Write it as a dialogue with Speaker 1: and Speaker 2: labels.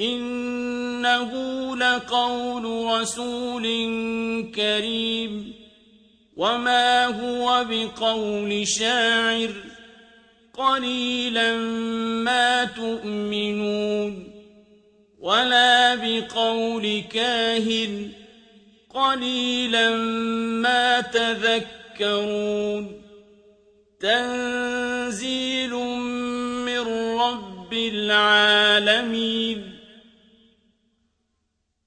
Speaker 1: إنه لقول رسول كريم وما هو بقول شاعر قليلا ما تؤمنون ولا بقول كاهن قليلا ما تذكرون تنزيل من رب العالمين